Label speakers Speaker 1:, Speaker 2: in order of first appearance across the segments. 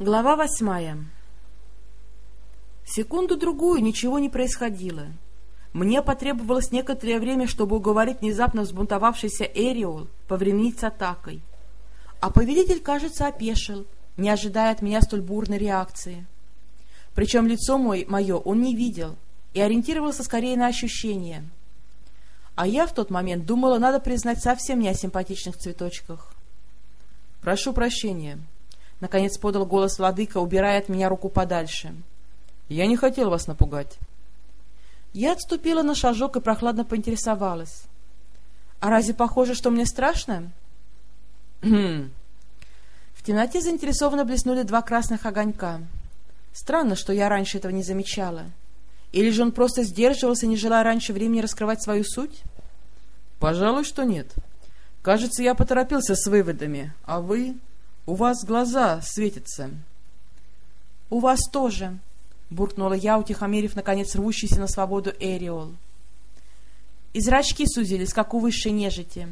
Speaker 1: Глава восьмая Секунду-другую ничего не происходило. Мне потребовалось некоторое время, чтобы уговорить внезапно взбунтовавшийся Эриол повременить с атакой. А повелитель, кажется, опешил, не ожидая от меня столь бурной реакции. Причем лицо мой, мое он не видел и ориентировался скорее на ощущения. А я в тот момент думала, надо признать совсем не о симпатичных цветочках.
Speaker 2: «Прошу прощения», — наконец подал голос владыка, убирая от меня руку подальше. — Я не хотел вас напугать.
Speaker 1: Я отступила на шажок и прохладно поинтересовалась. — А разве похоже, что мне страшно?
Speaker 2: Хм.
Speaker 1: В темноте заинтересованно блеснули два красных огонька. Странно, что я раньше этого не замечала. Или же он просто сдерживался, не желая раньше времени раскрывать свою суть?
Speaker 2: — Пожалуй, что нет. Кажется, я поторопился с выводами, а вы... У вас глаза светятся.
Speaker 1: — У вас тоже, — буркнула я, утихомирив, наконец, рвущийся на свободу Эриол. И зрачки сузились, как у высшей нежити.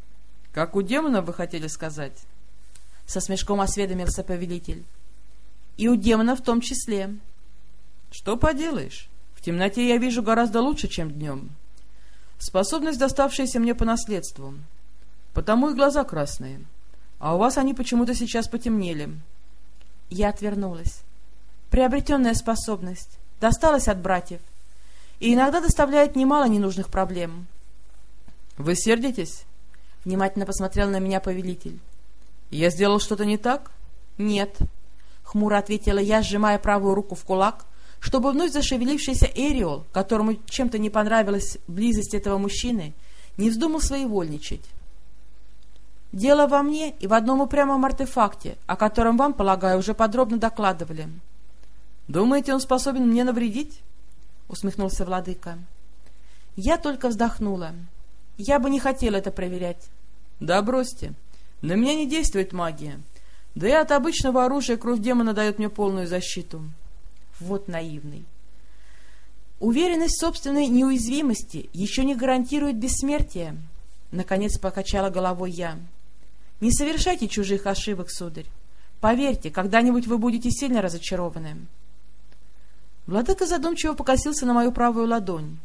Speaker 2: — Как у демона, вы хотели сказать?
Speaker 1: — со смешком осведомился повелитель. — И у демона в том числе.
Speaker 2: — Что поделаешь? В темноте я вижу гораздо лучше, чем днем. Способность, доставшаяся мне по наследству. Потому и глаза красные. — а у вас они почему-то сейчас потемнели.
Speaker 1: Я отвернулась. Приобретенная способность. Досталась от братьев. И иногда доставляет немало ненужных проблем.
Speaker 2: — Вы сердитесь?
Speaker 1: — внимательно посмотрел на меня повелитель.
Speaker 2: — Я сделал что-то не так?
Speaker 1: — Нет. — хмуро ответила я, сжимая правую руку в кулак, чтобы вновь зашевелившийся Эриол, которому чем-то не понравилась близость этого мужчины, не вздумал своевольничать. Дело во мне и в одном упрямом артефакте, о котором вам, полагаю, уже подробно докладывали.
Speaker 2: — Думаете, он способен мне навредить?
Speaker 1: — усмехнулся владыка. Я только вздохнула. Я бы не хотела это проверять.
Speaker 2: — Да бросьте. На меня не действует магия. Да и от обычного оружия кровь демона дает мне полную защиту.
Speaker 1: Вот наивный. Уверенность в собственной неуязвимости еще не гарантирует бессмертие. Наконец покачала головой я. Не совершайте чужих ошибок, сударь. Поверьте, когда-нибудь вы будете сильно разочарованы. Владыка задумчиво покосился на мою правую ладонь.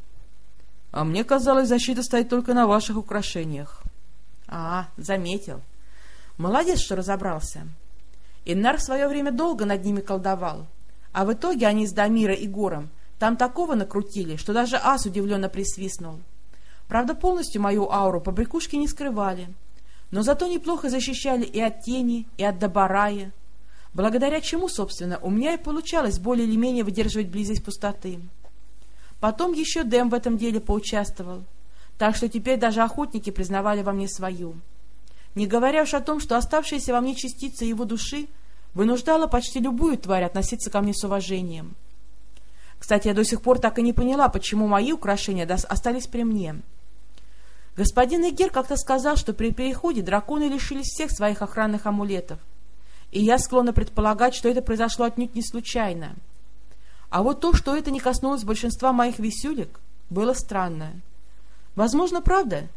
Speaker 2: — А мне казалось, защита стоит только на ваших украшениях.
Speaker 1: — А, заметил. Молодец, что разобрался. Иннар в свое время долго над ними колдовал, а в итоге они с Дамира и Гором там такого накрутили, что даже ас удивленно присвистнул. Правда, полностью мою ауру побрякушки не скрывали — но зато неплохо защищали и от тени, и от добарая, благодаря чему, собственно, у меня и получалось более или менее выдерживать близость пустоты. Потом еще Дэм в этом деле поучаствовал, так что теперь даже охотники признавали во мне свою. Не говоря уж о том, что оставшаяся во мне частица его души вынуждала почти любую тварь относиться ко мне с уважением. Кстати, я до сих пор так и не поняла, почему мои украшения остались при мне — Господин Игер как-то сказал, что при переходе драконы лишились всех своих охранных амулетов, и я склонна предполагать, что это произошло отнюдь не случайно. А вот то, что это не коснулось большинства моих висюлек, было странно. Возможно, правда?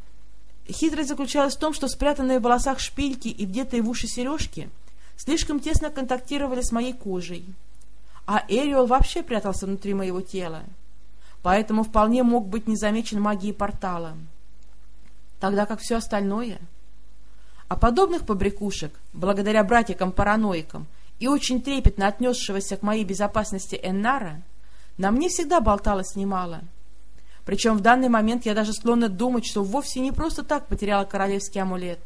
Speaker 1: Хитрость заключалась в том, что спрятанные в волосах шпильки и вдетые в уши сережки слишком тесно контактировали с моей кожей. А Эриол вообще прятался внутри моего тела, поэтому вполне мог быть незамечен магией портала тогда как все остальное... А подобных побрякушек, благодаря братикам-параноикам и очень трепетно отнесшегося к моей безопасности Эннара, на мне всегда болталось немало. Причем в данный момент я даже склонна думать, что вовсе не просто так потеряла королевский амулет.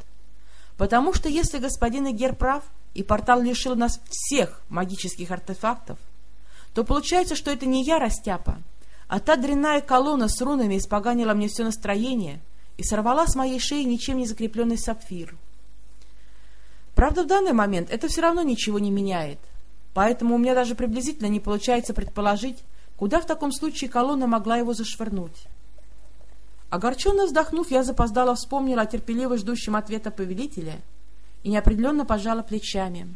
Speaker 1: Потому что если господин Игер прав, и портал лишил нас всех магических артефактов, то получается, что это не я, Растяпа, а та дрянная колонна с рунами испоганила мне все настроение — и сорвала с моей шеи ничем не закрепленный сапфир. Правда, в данный момент это все равно ничего не меняет, поэтому у меня даже приблизительно не получается предположить, куда в таком случае колонна могла его зашвырнуть. Огорченно вздохнув, я запоздала вспомнила о терпеливо ждущем ответа повелителя и неопределенно пожала плечами.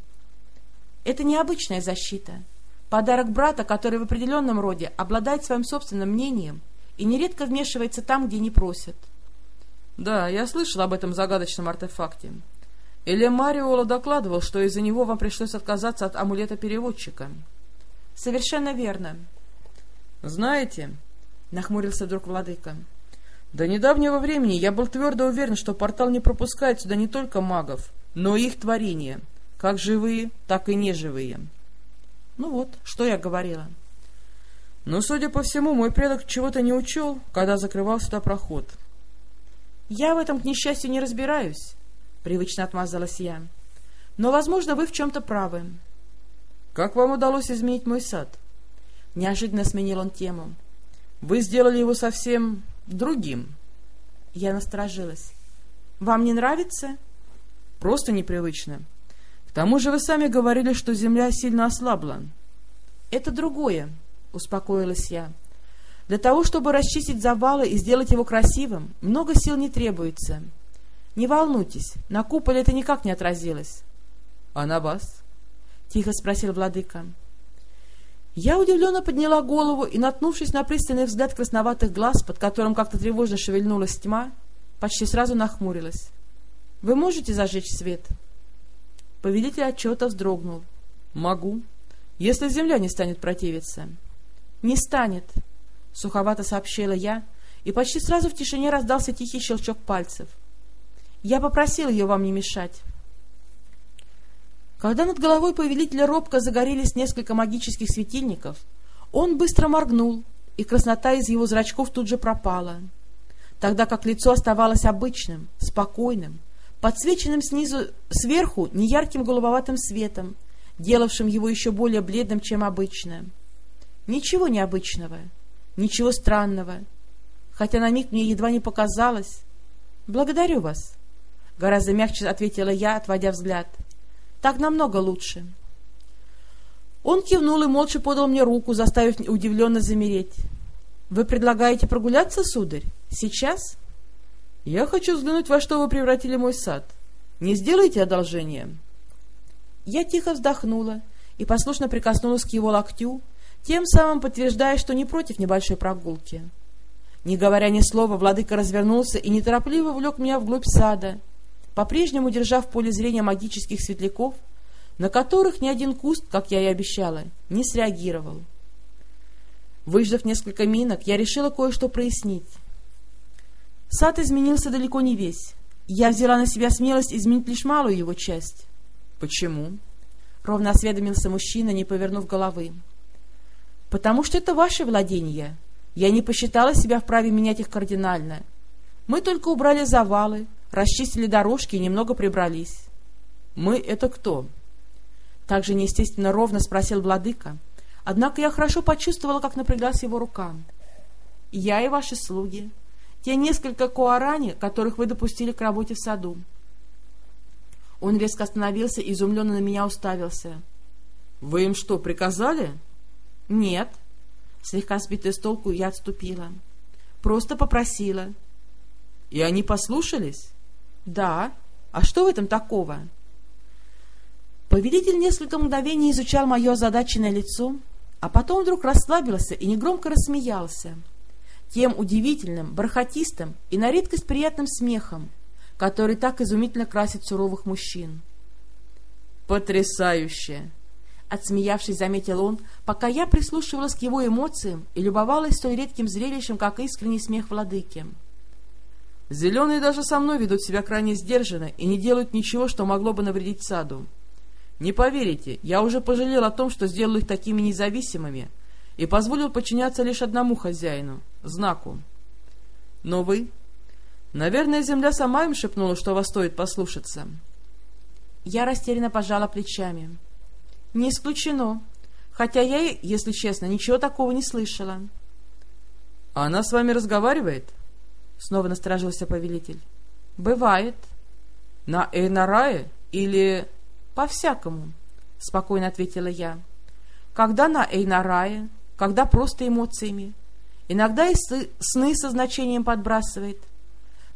Speaker 1: Это необычная защита. Подарок брата, который в определенном роде обладает своим собственным мнением и нередко вмешивается там, где не просят.
Speaker 2: Да, я слышал об этом загадочном артефакте. Или Мариола докладывал, что из-за него вам пришлось отказаться от амулета переводчика?
Speaker 1: — Совершенно верно.
Speaker 2: — Знаете, — нахмурился вдруг владыка, — до недавнего времени я был твердо уверен, что портал не пропускает сюда не только магов, но и их творения, как живые, так и неживые.
Speaker 1: Ну вот, что я говорила.
Speaker 2: Но, судя по всему, мой предок чего-то не учел, когда закрывал сюда проход.
Speaker 1: — Я в этом, к несчастью, не разбираюсь, привычно отмазалась я. Но, возможно, вы в чем-то правы.
Speaker 2: Как вам удалось изменить мой сад?
Speaker 1: Неожиданно сменил он тему.
Speaker 2: Вы сделали его совсем другим.
Speaker 1: Я насторожилась. Вам не нравится?
Speaker 2: Просто непривычно. К тому же вы сами говорили, что земля сильно ослабла.
Speaker 1: Это другое, успокоилась я. Для того, чтобы расчистить завалы и сделать его красивым, много сил не требуется. Не волнуйтесь, на куполе это никак не отразилось.
Speaker 2: — А на вас?
Speaker 1: — тихо спросил владыка. Я удивленно подняла голову и, наткнувшись на пристальный взгляд красноватых глаз, под которым как-то тревожно шевельнулась тьма, почти сразу нахмурилась. — Вы можете зажечь свет? Повелитель отчета вздрогнул.
Speaker 2: — Могу, если земля не станет противиться.
Speaker 1: — Не станет, — суховато сообщила я, и почти сразу в тишине раздался тихий щелчок пальцев — я попросил ее вам не мешать. Когда над головой повелителя робко загорелись несколько магических светильников, он быстро моргнул, и краснота из его зрачков тут же пропала, тогда как лицо оставалось обычным, спокойным, подсвеченным снизу сверху неярким голубоватым светом, делавшим его еще более бледным, чем обычно. Ничего необычного, ничего странного, хотя на миг мне едва не показалось. Благодарю вас. — гораздо мягче ответила я, отводя взгляд. — Так намного лучше. Он кивнул и молча подал мне руку, заставив удивленно замереть. — Вы предлагаете прогуляться, сударь? Сейчас?
Speaker 2: — Я хочу взглянуть, во что вы превратили мой сад. Не сделайте одолжение.
Speaker 1: Я тихо вздохнула и послушно прикоснулась к его локтю, тем самым подтверждая, что не против небольшой прогулки. Не говоря ни слова, владыка развернулся и неторопливо влек меня вглубь сада, по-прежнему держа в поле зрения магических светляков, на которых ни один куст, как я и обещала, не среагировал. Выждав несколько минок, я решила кое-что прояснить. Сад изменился далеко не весь. Я взяла на себя смелость изменить лишь малую его часть.
Speaker 2: — Почему?
Speaker 1: — ровно осведомился мужчина, не повернув головы. — Потому что это ваше владение. Я не посчитала себя вправе менять их кардинально. Мы только убрали завалы, расчистили дорожки и немного прибрались.
Speaker 2: — Мы — это кто?
Speaker 1: Так же неестественно ровно спросил владыка, однако я хорошо почувствовала, как напряглась его рука. — Я и ваши слуги, те несколько куарани, которых вы допустили к работе в саду. Он резко остановился и изумленно на меня уставился.
Speaker 2: — Вы им что, приказали?
Speaker 1: — Нет. Слегка сбитая с толку, я отступила. Просто попросила.
Speaker 2: — И они послушались?
Speaker 1: Да. А что в этом такого? Повелитель несколько мгновений изучал мое озадаченное лицо, а потом вдруг расслабился и негромко рассмеялся. Тем удивительным, бархатистым и на редкость приятным смехом, который так изумительно красит суровых мужчин.
Speaker 2: «Потрясающе!»
Speaker 1: Отсмеявшись, заметил он, пока я прислушивалась к его эмоциям и любовалась столь редким зрелищем, как искренний смех владыки.
Speaker 2: Зеленые даже со мной ведут себя крайне сдержанно и не делают ничего, что могло бы навредить саду. Не поверите, я уже пожалел о том, что сделал их такими независимыми и позволил подчиняться лишь одному хозяину — знаку. Но вы... Наверное, земля сама им шепнула, что вас стоит послушаться.
Speaker 1: Я растерянно пожала плечами. Не исключено, хотя я, если честно, ничего такого не слышала.
Speaker 2: — А она с вами разговаривает? —— снова насторожился повелитель.
Speaker 1: — Бывает.
Speaker 2: — На Эйнарае или...
Speaker 1: — По-всякому, — спокойно ответила я. — Когда на Эйнарае, когда просто эмоциями. Иногда и сны со значением подбрасывает.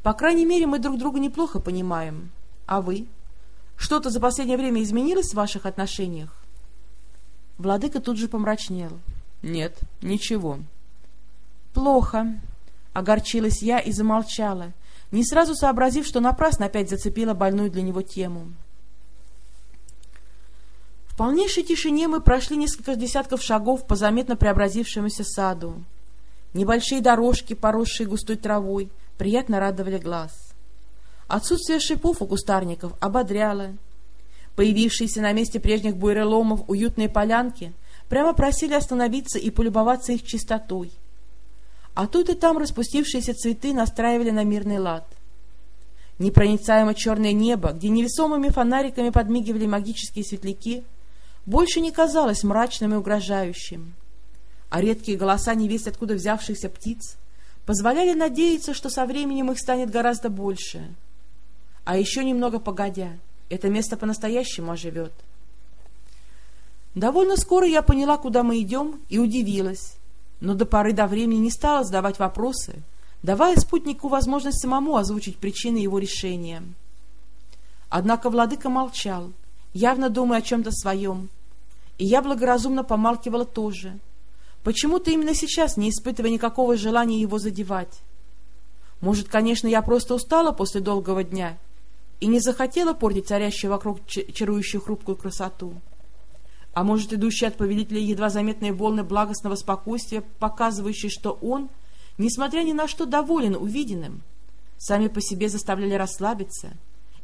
Speaker 1: По крайней мере, мы друг друга неплохо понимаем. А вы? Что-то за последнее время изменилось в ваших отношениях? Владыка тут же помрачнел.
Speaker 2: — Нет, ничего.
Speaker 1: — Плохо, Огорчилась я и замолчала, не сразу сообразив, что напрасно опять зацепила больную для него тему. В полнейшей тишине мы прошли несколько десятков шагов по заметно преобразившемуся саду. Небольшие дорожки, поросшие густой травой, приятно радовали глаз. Отсутствие шипов у кустарников ободряло. Появившиеся на месте прежних буйреломов уютные полянки прямо просили остановиться и полюбоваться их чистотой. А тут и там распустившиеся цветы настраивали на мирный лад. Непроницаемо черное небо, где невесомыми фонариками подмигивали магические светляки, больше не казалось мрачным и угрожающим. А редкие голоса невесть откуда взявшихся птиц позволяли надеяться, что со временем их станет гораздо больше. А еще немного погодя, это место по-настоящему оживет. Довольно скоро я поняла, куда мы идем, и удивилась, но до поры до времени не стала задавать вопросы, давая спутнику возможность самому озвучить причины его решения. Однако владыка молчал, явно думая о чем-то своем, и я благоразумно помалкивала тоже, почему-то именно сейчас не испытывая никакого желания его задевать. Может, конечно, я просто устала после долгого дня и не захотела портить царящую вокруг чарующую хрупкую красоту. А может, идущие от повелителя едва заметные волны благостного спокойствия, показывающие, что он, несмотря ни на что, доволен увиденным, сами по себе заставляли расслабиться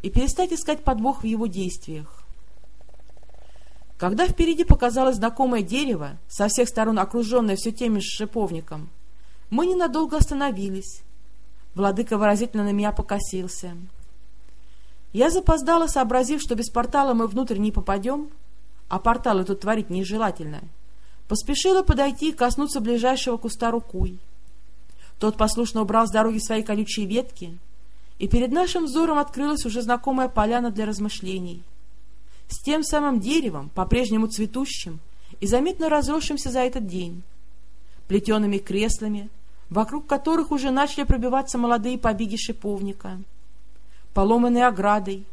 Speaker 1: и перестать искать подвох в его действиях. Когда впереди показалось знакомое дерево, со всех сторон окруженное все тем же шиповником, мы ненадолго остановились. Владыка выразительно на меня покосился. Я запоздала, сообразив, что без портала мы внутрь не попадем, а порталы тут творить нежелательно, поспешила подойти и коснуться ближайшего куста рукой. Тот послушно убрал с дороги свои колючие ветки, и перед нашим взором открылась уже знакомая поляна для размышлений — с тем самым деревом, по-прежнему цветущим и заметно разросшимся за этот день, плетеными креслами, вокруг которых уже начали пробиваться молодые побеги шиповника, поломанной оградой,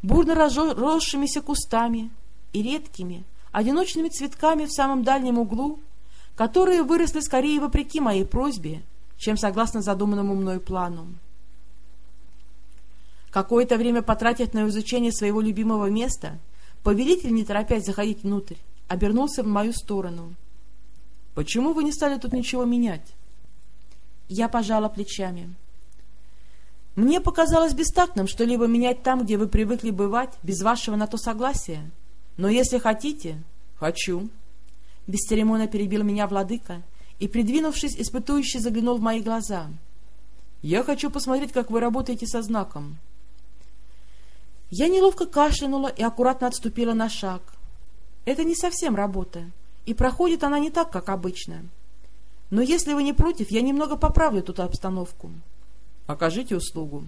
Speaker 1: бурно разросшимися кустами и редкими, одиночными цветками в самом дальнем углу, которые выросли скорее вопреки моей просьбе, чем согласно задуманному мной плану. Какое-то время потратив на изучение своего любимого места, повелитель, не торопясь заходить внутрь, обернулся в мою сторону. — Почему вы не стали тут ничего менять? Я пожала плечами. Мне показалось бестактным что-либо менять там, где вы привыкли бывать, без вашего на то согласия. Но если хотите... — Хочу. Без перебил меня владыка и, придвинувшись, испытующе заглянул в мои глаза. — Я хочу посмотреть, как вы работаете со знаком. — я неловко кашлянула и аккуратно отступила на шаг. Это не совсем работа, и проходит она не так, как обычно. Но если вы не против, я немного поправлю тут обстановку. Окажите услугу.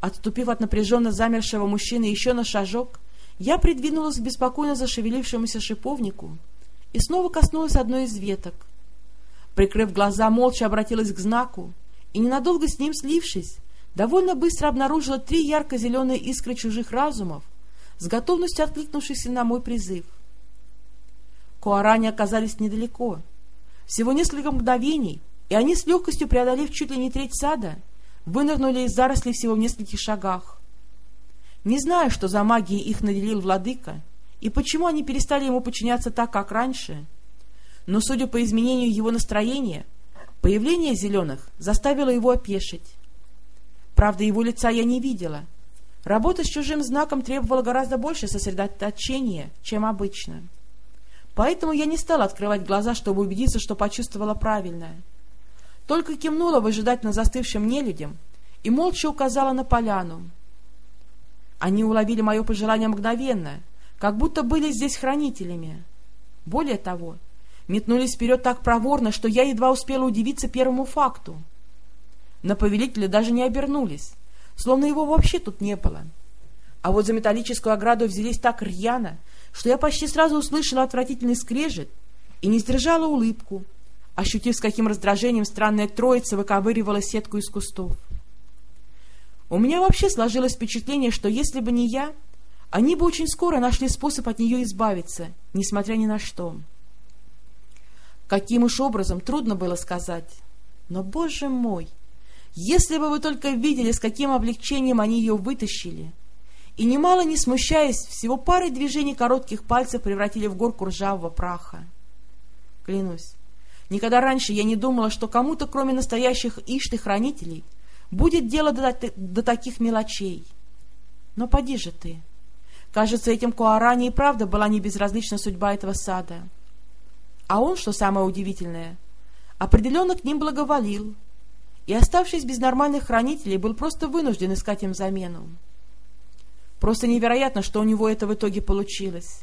Speaker 1: Отступив от напряженно замершего мужчины еще на шажок, я придвинулась к беспокойно зашевелившемуся шиповнику и снова коснулась одной из веток. Прикрыв глаза, молча обратилась к знаку и, ненадолго с ним слившись, довольно быстро обнаружила три ярко-зеленые искры чужих разумов, с готовностью откликнувшихся на мой призыв. Куарани оказались недалеко. Всего несколько мгновений, и они с легкостью, преодолев чуть ли не треть сада, вынырнули из зарослей всего в нескольких шагах. Не знаю, что за магией их наделил владыка, и почему они перестали ему подчиняться так, как раньше, но, судя по изменению его настроения, появление зеленых заставило его опешить. Правда, его лица я не видела. Работа с чужим знаком требовала гораздо больше сосредоточения, чем обычно. Поэтому я не стала открывать глаза, чтобы убедиться, что почувствовала правильное. Только кивнула выжидательно застывшим нелюдям и молча указала на поляну. Они уловили мое пожелание мгновенно, как будто были здесь хранителями. Более того, метнулись вперед так проворно, что я едва успела удивиться первому факту — на повелителя даже не обернулись, словно его вообще тут не было. А вот за металлическую ограду взялись так рьяно, что я почти сразу услышала отвратительный скрежет и не сдержала улыбку, ощутив, с каким раздражением странная троица выковыривала сетку из кустов. У меня вообще сложилось впечатление, что если бы не я, они бы очень скоро нашли способ от нее избавиться, несмотря ни на что. Каким уж образом, трудно было сказать. Но, боже мой, Если бы вы только видели, с каким облегчением они ее вытащили, и немало не смущаясь, всего парой движений коротких пальцев превратили в горку ржавого праха. Клянусь, никогда раньше я не думала, что кому-то, кроме настоящих ишты-хранителей, будет дело до, до таких мелочей. Но поди же ты. Кажется, этим Куаране и правда была не безразлична судьба этого сада. А он, что самое удивительное, определенно к ним благоволил, и, оставшись без нормальных хранителей, был просто вынужден искать им замену. Просто невероятно, что у него это в итоге получилось.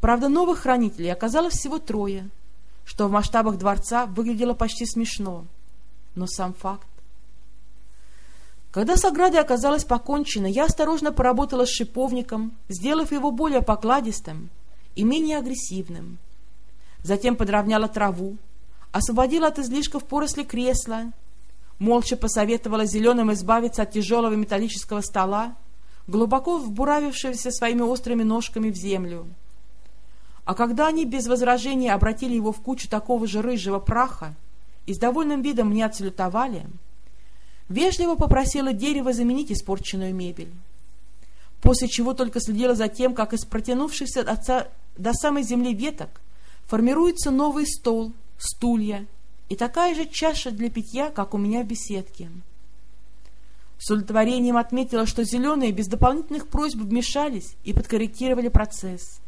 Speaker 1: Правда, новых хранителей оказалось всего трое, что в масштабах дворца выглядело почти смешно. Но сам факт. Когда с оградой оказалось покончено, я осторожно поработала с шиповником, сделав его более покладистым и менее агрессивным. Затем подровняла траву, освободила от излишков поросли кресла, молча посоветовала зеленым избавиться от тяжелого металлического стола, глубоко вбуравившегося своими острыми ножками в землю. А когда они без возражений обратили его в кучу такого же рыжего праха и с довольным видом мне отсалютовали, вежливо попросила дерево заменить испорченную мебель. После чего только следила за тем, как из протянувшихся отца до самой земли веток формируется новый стол, стулья и такая же чаша для питья, как у меня в беседке. С удовлетворением отметила, что зеленые без дополнительных просьб вмешались и подкорректировали процесс.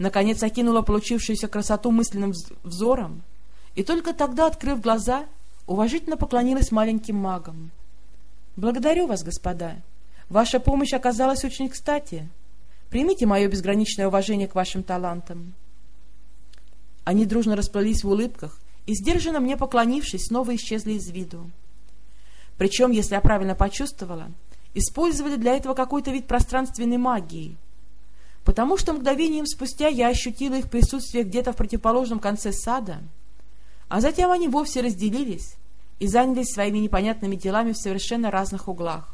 Speaker 1: Наконец окинула получившуюся красоту мысленным взором, и только тогда, открыв глаза, уважительно поклонилась маленьким магам. «Благодарю вас, господа. Ваша помощь оказалась очень кстати. Примите мое безграничное уважение к вашим талантам». Они дружно расплылись в улыбках и, сдержанно мне поклонившись, снова исчезли из виду. Причем, если я правильно почувствовала, использовали для этого какой-то вид пространственной магии, потому что мгновением спустя я ощутила их присутствие где-то в противоположном конце сада, а затем они вовсе разделились и занялись своими непонятными делами в совершенно разных углах.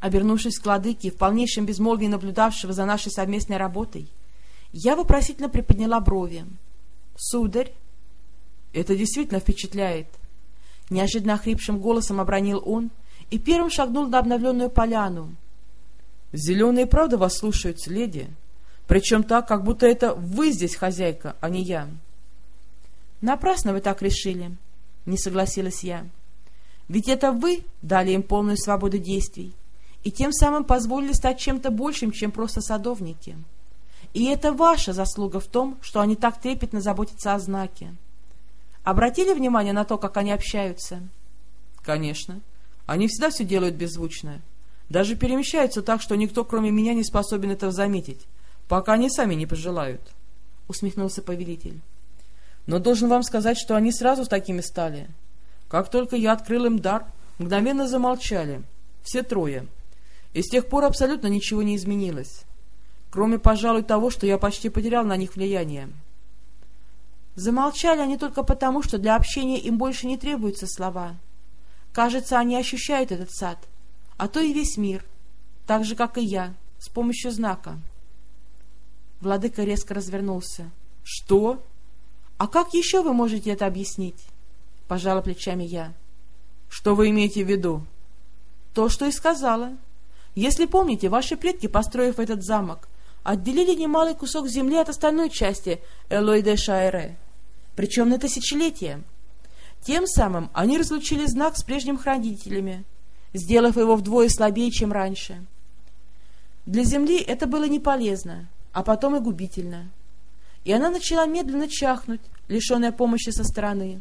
Speaker 1: Обернувшись к владыке, в полнейшем безмолвии наблюдавшего за нашей совместной работой, я вопросительно приподняла брови. «Сударь?» «Это действительно впечатляет!» Неожиданно охрипшим голосом обронил он и первым шагнул на обновленную поляну. «Зеленые правда вас слушаются, леди? Причем так, как будто это вы здесь хозяйка, а не я». «Напрасно вы так решили», — не согласилась я. «Ведь это вы дали им полную свободу действий и тем самым позволили стать чем-то большим, чем просто садовники». И это ваша заслуга в том, что они так трепетно заботятся о знаке. Обратили внимание на то, как они общаются? Конечно. Они всегда все делают беззвучно. Даже перемещаются так, что никто, кроме меня, не способен этого заметить, пока они сами не пожелают. Усмехнулся повелитель. Но должен вам сказать, что они сразу такими стали. Как только я открыл им дар, мгновенно замолчали. Все трое. И с тех пор абсолютно ничего не изменилось кроме, пожалуй, того, что я почти потерял на них влияние. Замолчали они только потому, что для общения им больше не требуются слова. Кажется, они ощущают этот сад, а то и весь мир, так же, как и я, с помощью знака. Владыка резко развернулся. — Что? А как еще вы можете это объяснить? — пожала плечами я. — Что вы имеете в виду? — То, что и сказала. Если помните, ваши предки, построив этот замок, отделили немалый кусок земли от остальной части Элой-де-Шайре, причем на тысячелетия. Тем самым они разлучили знак с прежними хранителями, сделав его вдвое слабее, чем раньше. Для земли это было не полезно, а потом и губительно. И она начала медленно чахнуть, лишенная помощи со стороны.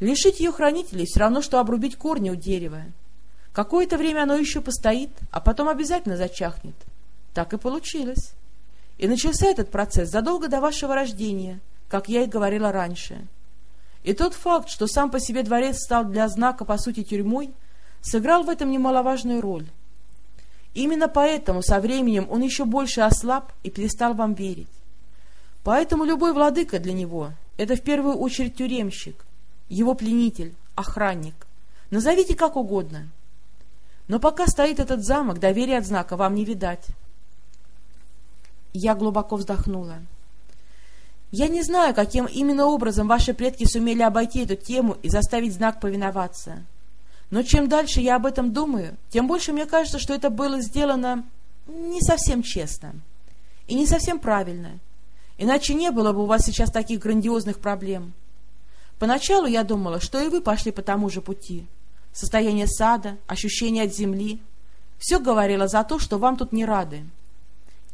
Speaker 1: Лишить ее хранителей все равно, что обрубить корни у дерева. Какое-то время оно еще постоит, а потом обязательно зачахнет. Так и получилось. И начался этот процесс задолго до вашего рождения, как я и говорила раньше. И тот факт, что сам по себе дворец стал для знака, по сути, тюрьмой, сыграл в этом немаловажную роль. Именно поэтому со временем он еще больше ослаб и перестал вам верить. Поэтому любой владыка для него — это в первую очередь тюремщик, его пленитель, охранник. Назовите как угодно. Но пока стоит этот замок, доверия от знака вам не видать. Я глубоко вздохнула. Я не знаю, каким именно образом ваши предки сумели обойти эту тему и заставить знак повиноваться. Но чем дальше я об этом думаю, тем больше мне кажется, что это было сделано не совсем честно и не совсем правильно. Иначе не было бы у вас сейчас таких грандиозных проблем. Поначалу я думала, что и вы пошли по тому же пути. Состояние сада, ощущение от земли — все говорило за то, что вам тут не рады.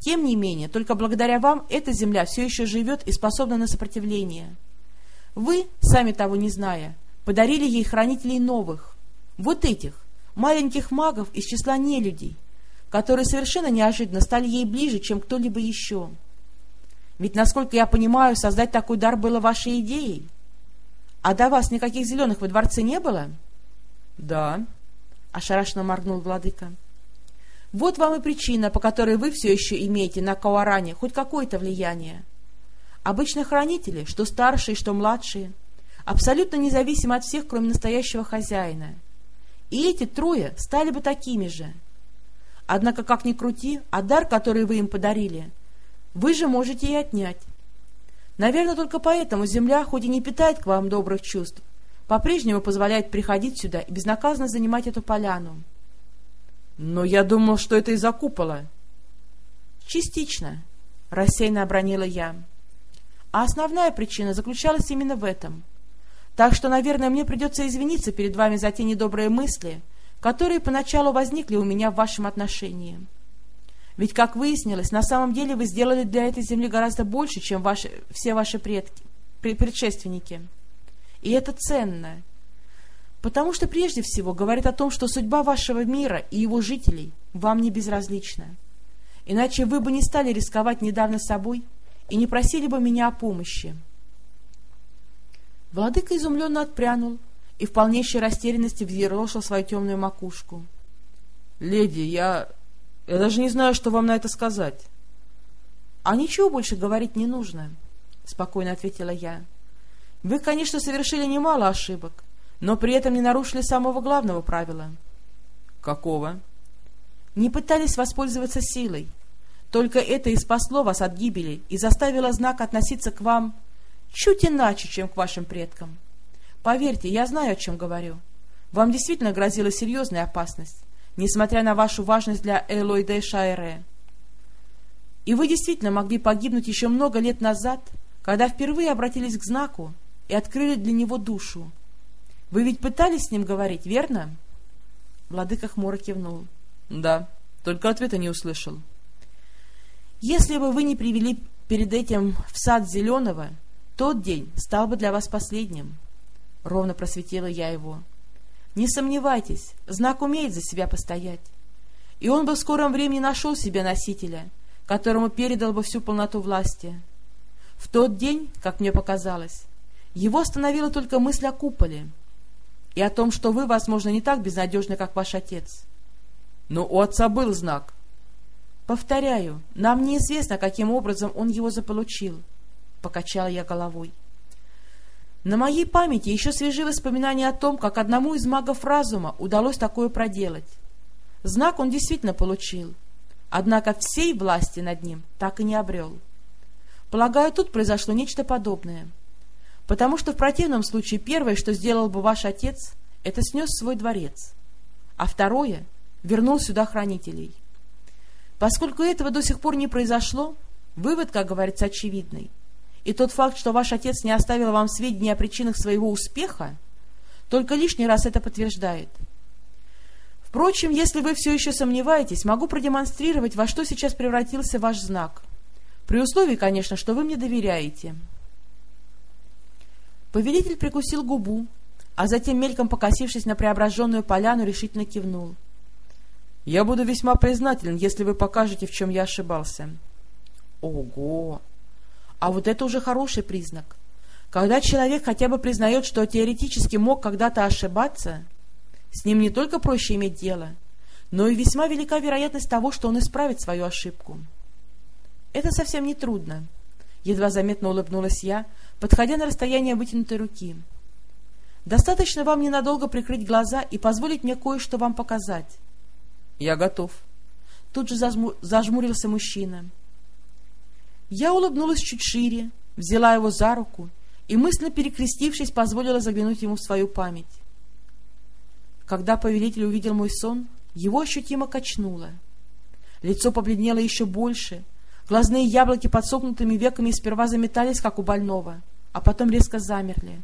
Speaker 1: Тем не менее, только благодаря вам эта земля все еще живет и способна на сопротивление. Вы, сами того не зная, подарили ей хранителей новых, вот этих, маленьких магов из числа нелюдей, которые совершенно неожиданно стали ей ближе, чем кто-либо еще. Ведь, насколько я понимаю, создать такой дар было вашей идеей. А до вас никаких зеленых во дворце не было?
Speaker 2: — Да, —
Speaker 1: ошарашенно моргнул владыка. Вот вам и причина, по которой вы все еще имеете на Кауаране хоть какое-то влияние. Обычно хранители, что старшие, что младшие, абсолютно независимы от всех, кроме настоящего хозяина. И эти трое стали бы такими же. Однако, как ни крути, а дар, который вы им подарили, вы же можете и отнять. Наверное, только поэтому земля, хоть и не питает к вам добрых чувств, по-прежнему позволяет приходить сюда и безнаказанно занимать эту поляну.
Speaker 2: Но я думал, что это из-за купола.
Speaker 1: Частично, рассеянно обронила я. А основная причина заключалась именно в этом. Так что, наверное, мне придется извиниться перед вами за те недобрые мысли, которые поначалу возникли у меня в вашем отношении. Ведь, как выяснилось, на самом деле вы сделали для этой земли гораздо больше, чем ваши, все ваши предки, предшественники. И это ценно, Потому что прежде всего говорит о том, что судьба вашего мира и его жителей вам не безразлична. Иначе вы бы не стали рисковать недавно собой и не просили бы меня о помощи. Владыка изумленно отпрянул и в полнейшей растерянности взъерошил свою темную макушку.
Speaker 2: — Леди, я... я даже не знаю, что вам на это сказать.
Speaker 1: — А ничего больше говорить не нужно, — спокойно ответила я. — Вы, конечно, совершили немало ошибок, но при этом не нарушили самого главного правила.
Speaker 2: — Какого?
Speaker 1: — Не пытались воспользоваться силой. Только это и спасло вас от гибели и заставило знак относиться к вам чуть иначе, чем к вашим предкам. Поверьте, я знаю, о чем говорю. Вам действительно грозила серьезная опасность, несмотря на вашу важность для Элойде Шайре. И вы действительно могли погибнуть еще много лет назад, когда впервые обратились к знаку и открыли для него душу, вы ведь пытались с ним говорить, верно? Владыка хмуро кивнул.
Speaker 2: — Да, только ответа не услышал.
Speaker 1: — Если бы вы не привели перед этим в сад Зеленого, тот день стал бы для вас последним. Ровно просветила я его. Не сомневайтесь, знак умеет за себя постоять. И он бы в скором времени нашел себе носителя, которому передал бы всю полноту власти. В тот день, как мне показалось, его остановила только мысль о куполе — и о том, что вы, возможно, не так безнадежны, как ваш отец.
Speaker 2: Но у отца был знак.
Speaker 1: Повторяю, нам неизвестно, каким образом он его заполучил, — покачала я головой. На моей памяти еще свежи воспоминания о том, как одному из магов разума удалось такое проделать. Знак он действительно получил, однако всей власти над ним так и не обрел. Полагаю, тут произошло нечто подобное — Потому что в противном случае первое, что сделал бы ваш отец, это снес свой дворец, а второе — вернул сюда хранителей. Поскольку этого до сих пор не произошло, вывод, как говорится, очевидный. И тот факт, что ваш отец не оставил вам сведения о причинах своего успеха, только лишний раз это подтверждает. Впрочем, если вы все еще сомневаетесь, могу продемонстрировать, во что сейчас превратился ваш знак. При условии, конечно, что вы мне доверяете. Повелитель прикусил губу, а затем, мельком покосившись на преображенную поляну, решительно кивнул.
Speaker 2: — Я буду весьма признателен, если вы покажете, в чем я ошибался.
Speaker 1: — Ого! А вот это уже хороший признак. Когда человек хотя бы признает, что теоретически мог когда-то ошибаться, с ним не только проще иметь дело, но и весьма велика вероятность того, что он исправит свою ошибку. Это совсем не трудно. Едва заметно улыбнулась я, подходя на расстояние вытянутой руки. «Достаточно вам ненадолго прикрыть глаза и позволить мне кое-что вам показать».
Speaker 2: «Я готов».
Speaker 1: Тут же зажму... зажмурился мужчина. Я улыбнулась чуть шире, взяла его за руку и, мысленно перекрестившись, позволила заглянуть ему в свою память. Когда повелитель увидел мой сон, его ощутимо качнуло. Лицо побледнело еще больше, глазные яблоки под согнутыми веками сперва заметались, как у больного, а потом резко замерли.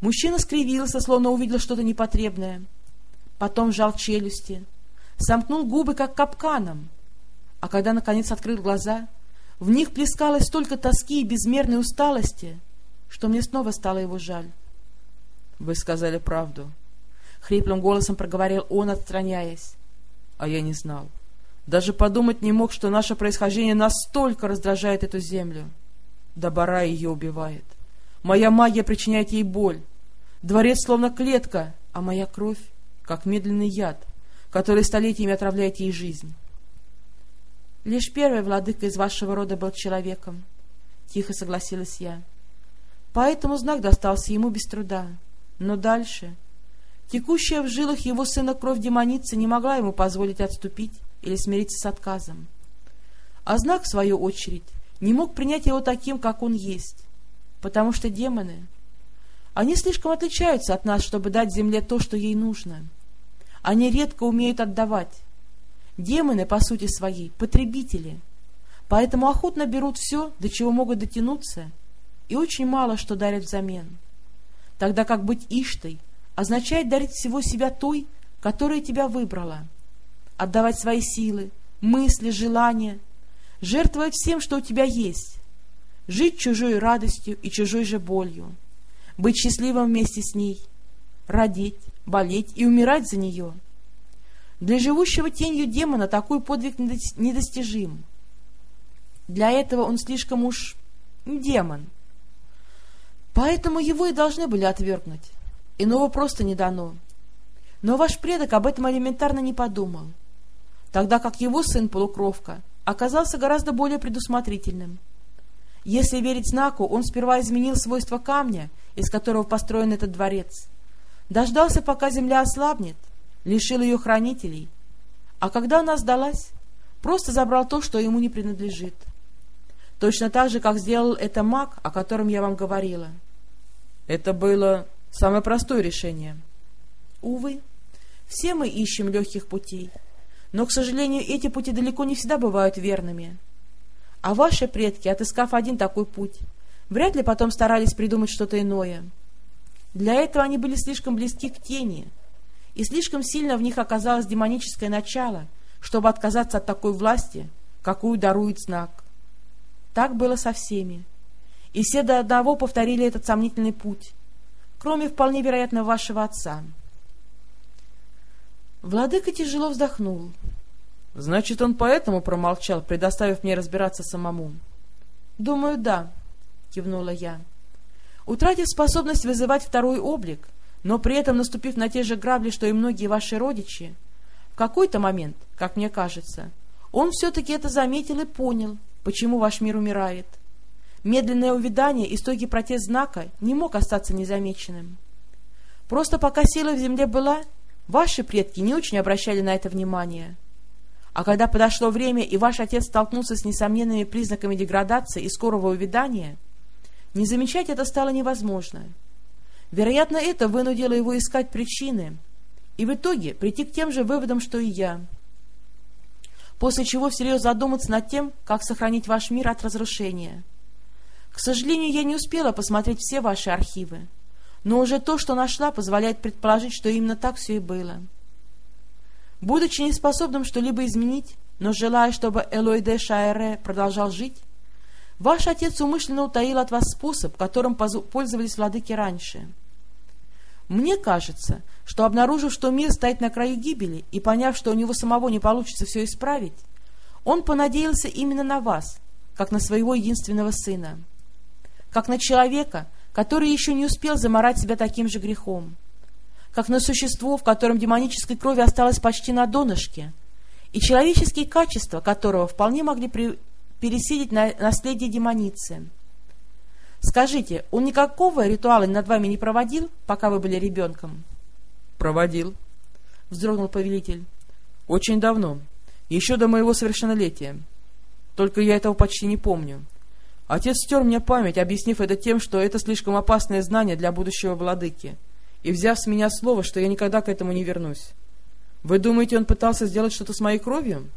Speaker 1: Мужчина скривился, словно увидел что-то непотребное. Потом сжал челюсти, сомкнул губы, как капканом. А когда, наконец, открыл глаза, в них плескалось столько тоски и безмерной усталости, что мне снова стало его жаль.
Speaker 2: — Вы сказали правду, —
Speaker 1: хриплым голосом проговорил он, отстраняясь.
Speaker 2: — А я не знал. Даже подумать не мог, что наше происхождение настолько раздражает эту землю. Добора ее убивает. Моя магия причиняет ей боль. Дворец словно клетка, а моя кровь — как медленный яд, который столетиями отравляет ей жизнь.
Speaker 1: Лишь первый владыка из вашего рода был человеком, — тихо согласилась я. Поэтому знак достался ему без труда. Но дальше... Текущая в жилах его сына кровь демоницы не могла ему позволить отступить или смириться с отказом. А знак, в свою очередь, не мог принять его таким, как он есть, потому что демоны... Они слишком отличаются от нас, чтобы дать земле то, что ей нужно. Они редко умеют отдавать, Демоны, по сути своей, потребители, поэтому охотно берут все, до чего могут дотянуться, и очень мало что дарят взамен. Тогда как быть Иштой означает дарить всего себя той, которая тебя выбрала, отдавать свои силы, мысли, желания, жертвовать всем, что у тебя есть, жить чужой радостью и чужой же болью, быть счастливым вместе с ней, родить, болеть и умирать за нее — для живущего тенью демона такой подвиг недостижим. Для этого он слишком уж демон. Поэтому его и должны были отвергнуть. Иного просто не дано. Но ваш предок об этом элементарно не подумал, тогда как его сын-полукровка оказался гораздо более предусмотрительным. Если верить знаку, он сперва изменил свойства камня, из которого построен этот дворец, дождался, пока земля ослабнет, лишил ее хранителей, а когда она сдалась, просто забрал то, что ему не принадлежит. Точно так же, как сделал это маг, о котором я вам говорила.
Speaker 2: Это было самое простое решение.
Speaker 1: Увы, все мы ищем легких путей, но, к сожалению, эти пути далеко не всегда бывают верными. А ваши предки, отыскав один такой путь, вряд ли потом старались придумать что-то иное. Для этого они были слишком близки к тени — и слишком сильно в них оказалось демоническое начало, чтобы отказаться от такой власти, какую дарует знак. Так было со всеми. И все до одного повторили этот сомнительный путь, кроме вполне вероятно вашего отца. Владыка тяжело вздохнул.
Speaker 2: Значит, он поэтому промолчал, предоставив мне разбираться самому.
Speaker 1: — Думаю, да, — кивнула я. Утратив способность вызывать второй облик, но при этом наступив на те же грабли, что и многие ваши родичи, в какой-то момент, как мне кажется, он все-таки это заметил и понял, почему ваш мир умирает. Медленное увядание и стойкий протест знака не мог остаться незамеченным. Просто пока сила в земле была, ваши предки не очень обращали на это внимание. А когда подошло время, и ваш отец столкнулся с несомненными признаками деградации и скорого увядания, не замечать это стало невозможно — Вероятно, это вынудило его искать причины и в итоге прийти к тем же выводам, что и я. После чего всерьез задуматься над тем, как сохранить ваш мир от разрушения. К сожалению, я не успела посмотреть все ваши архивы, но уже то, что нашла, позволяет предположить, что именно так все и было. Будучи неспособным что-либо изменить, но желая, чтобы Элойде Шаэре продолжал жить, Ваш отец умышленно утаил от вас способ, которым пользовались владыки раньше. Мне кажется, что обнаружив, что мир стоит на краю гибели, и поняв, что у него самого не получится все исправить, он понадеялся именно на вас, как на своего единственного сына, как на человека, который еще не успел заморать себя таким же грехом, как на существо, в котором демонической крови осталось почти на донышке, и человеческие качества которого вполне могли при пересидеть на наследие демоницы. Скажите, он никакого ритуала над вами не проводил, пока вы были ребенком?
Speaker 2: — Проводил, —
Speaker 1: вздрогнул повелитель.
Speaker 2: — Очень давно, еще до моего совершеннолетия. Только я этого почти не помню. Отец стер мне память, объяснив это тем, что это слишком опасное знание для будущего владыки, и взяв с меня слово, что я никогда к этому не вернусь. Вы думаете, он пытался сделать что-то с моей кровью?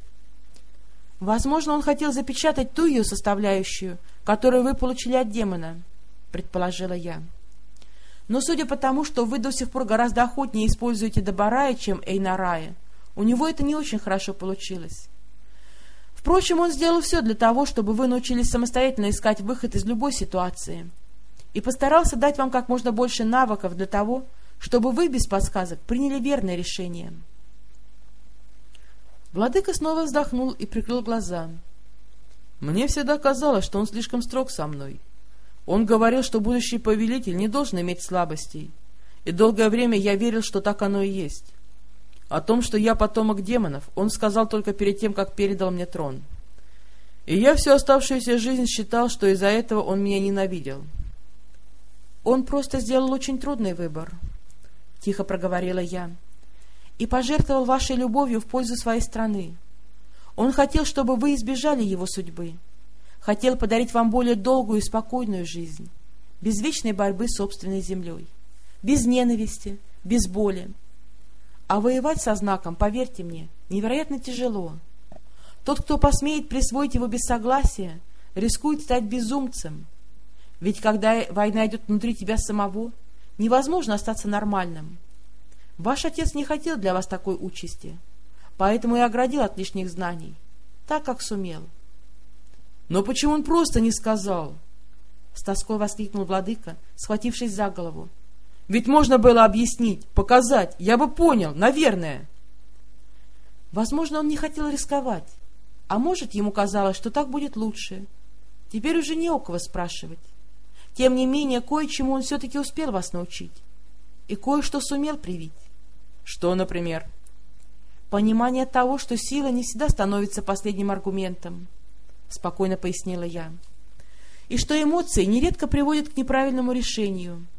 Speaker 1: Возможно, он хотел запечатать ту ее составляющую, которую вы получили от демона, предположила я. Но судя по тому, что вы до сих пор гораздо охотнее используете Добарая, чем Эйнарая, у него это не очень хорошо получилось. Впрочем, он сделал все для того, чтобы вы научились самостоятельно искать выход из любой ситуации и постарался дать вам как можно больше навыков для того, чтобы вы без подсказок приняли верное решение.
Speaker 2: Владыка снова вздохнул и прикрыл глаза. Мне всегда казалось, что он слишком строг со мной. Он говорил, что будущий повелитель не должен иметь слабостей, и долгое время я верил, что так оно и есть. О том, что я потомок демонов, он сказал только перед тем, как передал мне трон. И я всю оставшуюся жизнь считал, что из-за этого он меня ненавидел.
Speaker 1: «Он просто сделал очень трудный выбор», — тихо проговорила я, — «и пожертвовал вашей любовью в пользу своей страны. Он хотел, чтобы вы избежали его судьбы, хотел подарить вам более долгую и спокойную жизнь, без вечной борьбы с собственной землей, без ненависти, без боли, а воевать со знаком, поверьте мне, невероятно тяжело. Тот, кто посмеет присвоить его без согласия, рискует стать безумцем. Ведь когда война идет внутри тебя самого, невозможно остаться нормальным. Ваш отец не хотел для вас такой участи, поэтому и оградил от лишних знаний, так, как сумел.
Speaker 2: «Но почему он просто не сказал?»
Speaker 1: С тоской воскликнул владыка, схватившись за голову.
Speaker 2: Ведь можно было объяснить, показать, я бы понял, наверное.
Speaker 1: Возможно, он не хотел рисковать, а может, ему казалось, что так будет лучше. Теперь уже не у кого спрашивать. Тем не менее, кое-чему он все-таки успел вас научить. И кое-что сумел привить.
Speaker 2: Что, например?
Speaker 1: Понимание того, что сила не всегда становится последним аргументом, спокойно пояснила я. И что эмоции нередко приводят к неправильному решению —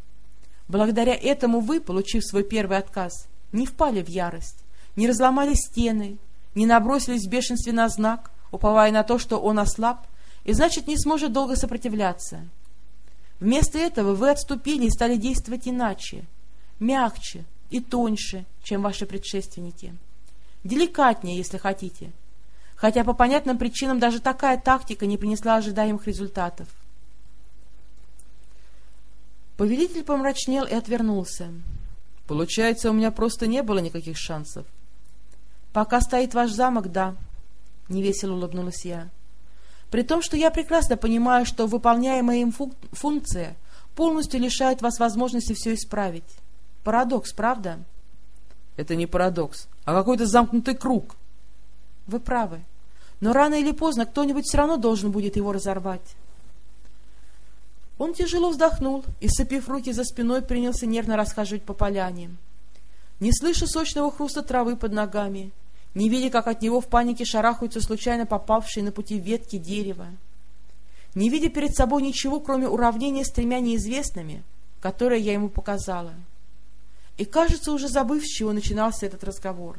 Speaker 1: Благодаря этому вы, получив свой первый отказ, не впали в ярость, не разломали стены, не набросились в бешенстве на знак, уповая на то, что он ослаб, и значит не сможет долго сопротивляться. Вместо этого вы отступили и стали действовать иначе, мягче и тоньше, чем ваши предшественники. Деликатнее, если хотите. Хотя по понятным причинам даже такая тактика не принесла ожидаемых результатов.
Speaker 2: Повелитель помрачнел и отвернулся. Получается, у меня просто не было никаких шансов.
Speaker 1: Пока стоит ваш замок, да, — невесело улыбнулась я. При том, что я прекрасно понимаю, что выполняемая им функ функция полностью лишает вас возможности все исправить. Парадокс, правда?
Speaker 2: Это не парадокс, а какой-то замкнутый круг.
Speaker 1: Вы правы. Но рано или поздно кто-нибудь все равно должен будет его разорвать. Он тяжело вздохнул и, сцепив руки за спиной, принялся нервно расхаживать по поляне. Не слыша сочного хруста травы под ногами, не видя, как от него в панике шарахаются случайно попавшие на пути ветки дерева, не видя перед собой ничего, кроме уравнения с тремя неизвестными, которые я ему показала. И, кажется, уже забыв, с чего начинался этот разговор.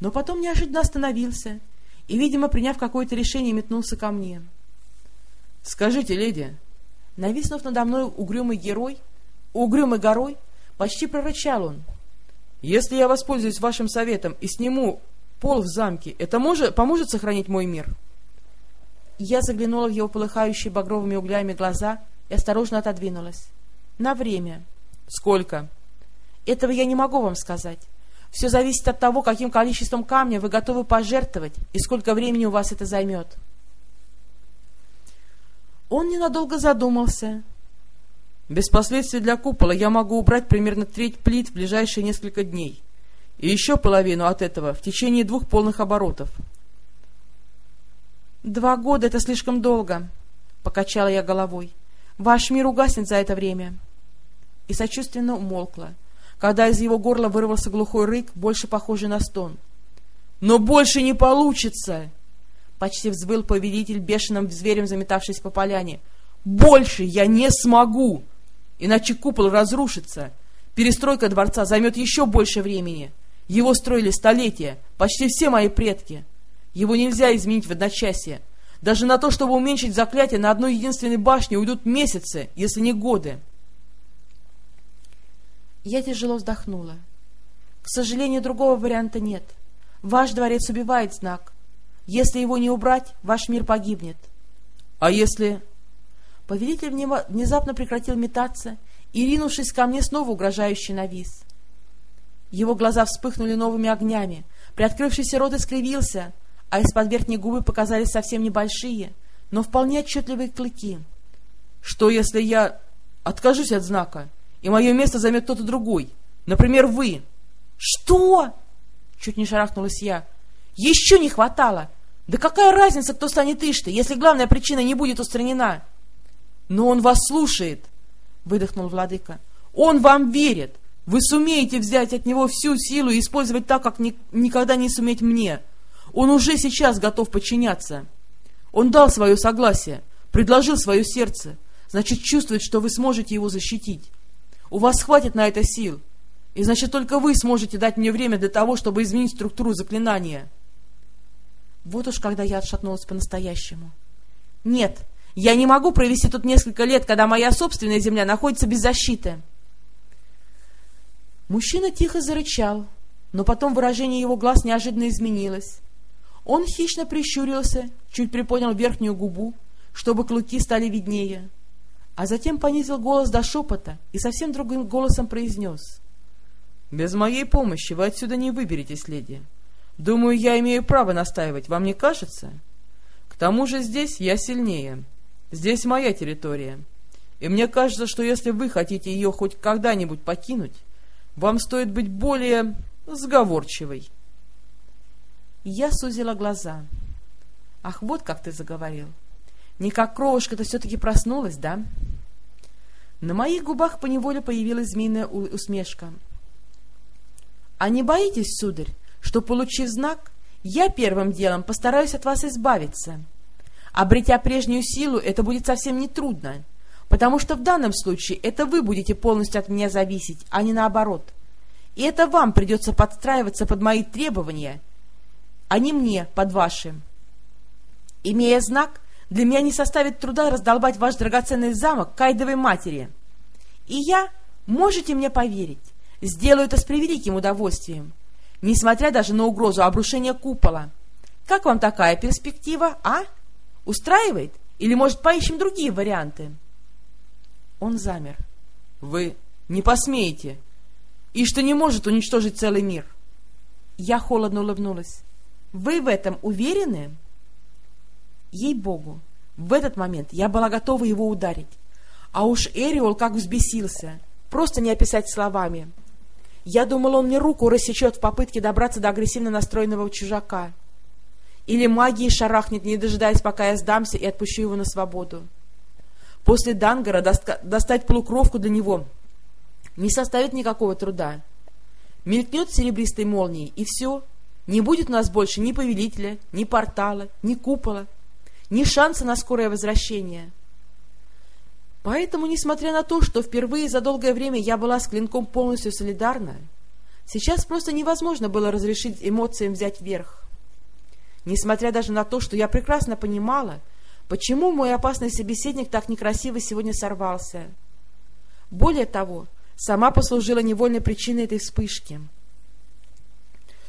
Speaker 1: Но потом неожиданно остановился и, видимо, приняв какое-то решение, метнулся ко мне.
Speaker 2: — Скажите, леди,
Speaker 1: Нависнув надо мной угрюмый герой, угрюмой горой, почти прорычал он.
Speaker 2: «Если я воспользуюсь вашим советом и сниму пол в замке, это может, поможет сохранить мой мир?»
Speaker 1: Я заглянула в его полыхающие багровыми углями глаза и осторожно отодвинулась. «На время».
Speaker 2: «Сколько?»
Speaker 1: «Этого я не могу вам сказать. Все зависит от того, каким количеством камня вы готовы пожертвовать и сколько времени у вас это займет». Он ненадолго задумался.
Speaker 2: Без последствий для купола я могу убрать примерно треть плит в ближайшие несколько дней. И еще половину от этого в течение двух полных оборотов.
Speaker 1: «Два года — это слишком долго», — покачала я головой. «Ваш мир угаснет за это время». И сочувственно умолкла, когда из его горла вырвался глухой рык, больше похожий на стон.
Speaker 2: «Но больше не получится!»
Speaker 1: — почти взвыл повелитель, бешеным зверем заметавшись по поляне.
Speaker 2: «Больше я не смогу! Иначе купол разрушится. Перестройка дворца займет еще больше времени. Его строили столетия, почти все мои предки. Его нельзя изменить в одночасье. Даже на то, чтобы уменьшить заклятие на одной единственной башне, уйдут месяцы, если не годы.
Speaker 1: Я тяжело вздохнула. К сожалению, другого варианта нет. Ваш дворец убивает знак. Если его не убрать, ваш мир погибнет.
Speaker 2: А если...
Speaker 1: Повелитель внезапно прекратил метаться и, ринувшись ко мне, снова угрожающе навис. Его глаза вспыхнули новыми огнями, приоткрывшийся рот искривился, а из-под верхней губы показались совсем небольшие, но вполне отчетливые клыки.
Speaker 2: — Что, если я откажусь от знака, и мое место займет кто-то другой? Например, вы?
Speaker 1: — Что? — чуть не шарахнулась я. — Еще не хватало! Да какая разница, кто станет Ишты, если главная причина не будет устранена?
Speaker 2: — Но он вас слушает! — выдохнул владыка. — Он вам верит! Вы сумеете взять от него всю силу и использовать так, как ни никогда не суметь мне. Он уже сейчас готов подчиняться. Он дал свое согласие, предложил свое сердце, значит, чувствует, что вы сможете его защитить. У вас хватит на это сил, и значит, только вы сможете дать мне время для того, чтобы изменить структуру заклинания.
Speaker 1: Вот уж когда я отшатнулась по-настоящему. Нет, я не могу провести тут несколько лет, когда моя собственная земля находится без защиты. Мужчина тихо зарычал, но потом выражение его глаз неожиданно изменилось. Он хищно прищурился, чуть приподнял верхнюю губу, чтобы клыки стали виднее, а затем понизил голос до шепота и совсем другим голосом произнес.
Speaker 2: — Без моей помощи вы отсюда не выберетесь, леди. Думаю, я имею право настаивать, вам не кажется? К тому же здесь я сильнее. Здесь моя территория. И мне кажется, что если вы хотите ее хоть когда-нибудь покинуть, вам стоит быть более сговорчивой.
Speaker 1: Я сузила глаза. Ах, вот как ты заговорил. Не как кровушка-то все-таки проснулась, да? На моих губах поневоле появилась змеиная усмешка. — А не боитесь, сударь, что, получив знак, я первым делом постараюсь от вас избавиться? Обретя прежнюю силу, это будет совсем нетрудно. — потому что в данном случае это вы будете полностью от меня зависеть, а не наоборот. И это вам придется подстраиваться под мои требования, а не мне под ваши. Имея знак, для меня не составит труда раздолбать ваш драгоценный замок Кайдовой матери. И я, можете мне поверить, сделаю это с превеликим удовольствием, несмотря даже на угрозу обрушения купола. Как вам такая перспектива, а? Устраивает? Или, может, поищем другие варианты?» Он замер.
Speaker 2: — Вы не посмеете! И что не может уничтожить целый мир!
Speaker 1: Я холодно улыбнулась. — Вы в этом уверены? Ей-богу, в этот момент я была готова его ударить. А уж Эриол как взбесился. Просто не описать словами. Я думала, он мне руку рассечет в попытке добраться до агрессивно настроенного чужака. Или магией шарахнет, не дожидаясь, пока я сдамся и отпущу его на свободу. После Дангара достать полукровку для него не составит никакого труда. Мелькнет серебристой молнией, и все. Не будет у нас больше ни повелителя, ни портала, ни купола, ни шанса на скорое возвращение. Поэтому, несмотря на то, что впервые за долгое время я была с клинком полностью солидарна, сейчас просто невозможно было разрешить эмоциям взять верх. Несмотря даже на то, что я прекрасно понимала, Почему мой опасный собеседник так некрасиво сегодня сорвался? Более того, сама послужила невольной причиной этой вспышки.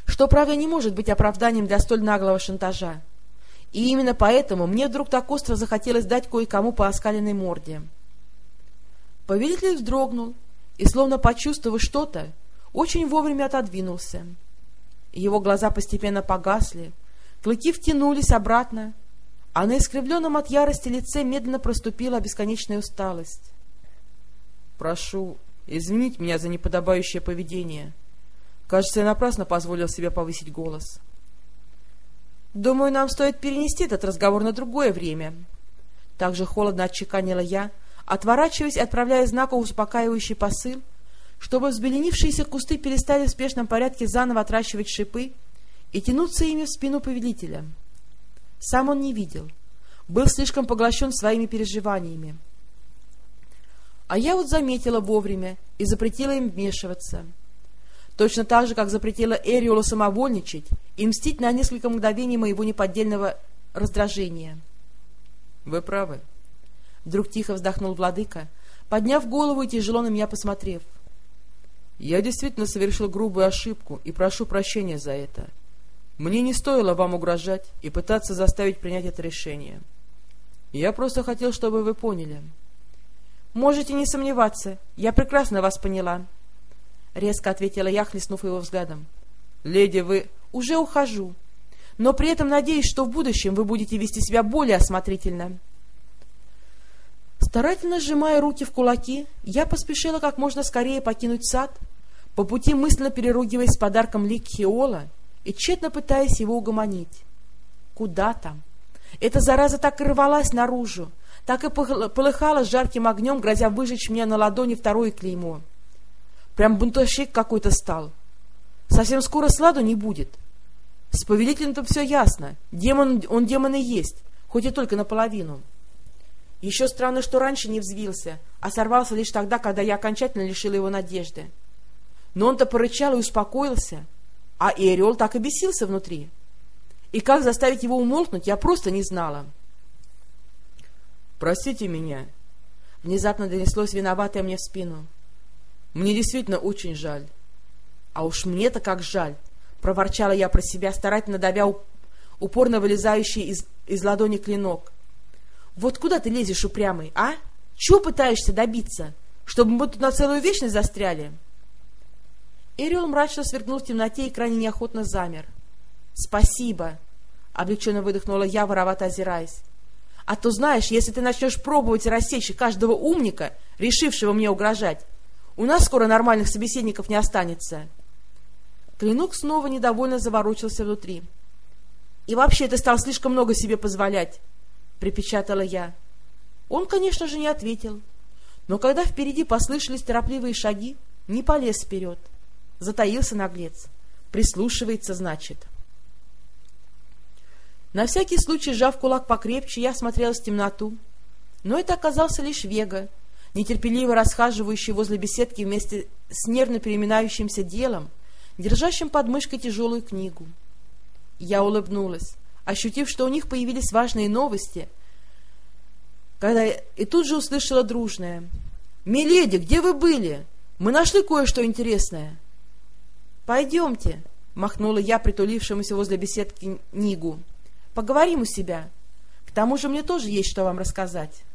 Speaker 1: Что, правда, не может быть оправданием для столь наглого шантажа. И именно поэтому мне вдруг так остро захотелось дать кое-кому по оскаленной морде. Повелитель вздрогнул и, словно почувствовав что-то, очень вовремя отодвинулся. Его глаза постепенно погасли, клыки втянулись обратно, а на искривленном от ярости лице медленно проступила бесконечная усталость.
Speaker 2: — Прошу извинить меня за неподобающее поведение. Кажется, я напрасно позволил себе повысить голос.
Speaker 1: — Думаю, нам стоит перенести этот разговор на другое время. Также холодно отчеканила я, отворачиваясь и отправляя знаков успокаивающий посыл, чтобы взбеленившиеся кусты перестали в спешном порядке заново отращивать шипы и тянуться ими в спину повелителя. — сам он не видел, был слишком поглощен своими переживаниями. А я вот заметила вовремя и запретила им вмешиваться. Точно так же, как запретила Эриолу самовольничать и мстить на несколько мгновений моего неподдельного раздражения.
Speaker 2: Вы правы.
Speaker 1: Вдруг тихо вздохнул владыка, подняв голову и тяжело на меня посмотрев.
Speaker 2: Я действительно совершил грубую ошибку и прошу прощения за это. Мне не стоило вам угрожать и пытаться заставить принять это решение. Я просто хотел, чтобы вы поняли.
Speaker 1: Можете не сомневаться, я прекрасно вас поняла. Резко ответила я, хлестнув его взглядом.
Speaker 2: Леди, вы...
Speaker 1: Уже ухожу, но при этом надеюсь, что в будущем вы будете вести себя более осмотрительно. Старательно сжимая руки в кулаки, я поспешила как можно скорее покинуть сад, по пути мысленно переругиваясь с подарком Лик Хиола и тщетно пытаясь его угомонить. Куда там? Эта зараза так и рвалась наружу, так и полыхала жарким огнем, грозя выжечь мне на ладони второе клеймо. Прям бунтовщик какой-то стал. Совсем скоро сладу не будет. С повелителем-то все ясно. Демон, он демон и есть, хоть и только наполовину. Еще странно, что раньше не взвился, а сорвался лишь тогда, когда я окончательно лишила его надежды. Но он-то порычал и успокоился, а Иорел так и бесился внутри. И как заставить его умолкнуть, я просто не знала.
Speaker 2: «Простите меня», —
Speaker 1: внезапно донеслось виноватое мне в спину.
Speaker 2: «Мне действительно очень жаль».
Speaker 1: «А уж мне-то как жаль!» — проворчала я про себя, старательно давя упорно вылезающий из, из ладони клинок. Вот куда ты лезешь, упрямый, а? Чего пытаешься добиться? Чтобы мы тут на целую вечность застряли?» Эриол мрачно сверкнул в темноте и крайне неохотно замер. «Спасибо!» — облегченно выдохнула я, воровато озираясь. «А то, знаешь, если ты начнешь пробовать рассечь каждого умника, решившего мне угрожать, у нас скоро нормальных собеседников не останется». Клинок снова недовольно заворочился внутри. «И вообще ты стал слишком много себе позволять. — припечатала я. Он, конечно же, не ответил. Но когда впереди послышались торопливые шаги, не полез вперед. Затаился наглец. Прислушивается, значит. На всякий случай, сжав кулак покрепче, я смотрела в темноту. Но это оказался лишь Вега, нетерпеливо расхаживающий возле беседки вместе с нервно переминающимся делом, держащим под мышкой тяжелую книгу. Я улыбнулась ощутив, что у них появились важные новости, когда и тут же услышала дружное. «Миледи, где вы были? Мы нашли кое-что интересное». «Пойдемте», — махнула я притулившемуся возле беседки Нигу. «Поговорим у себя. К тому же мне тоже есть что вам рассказать».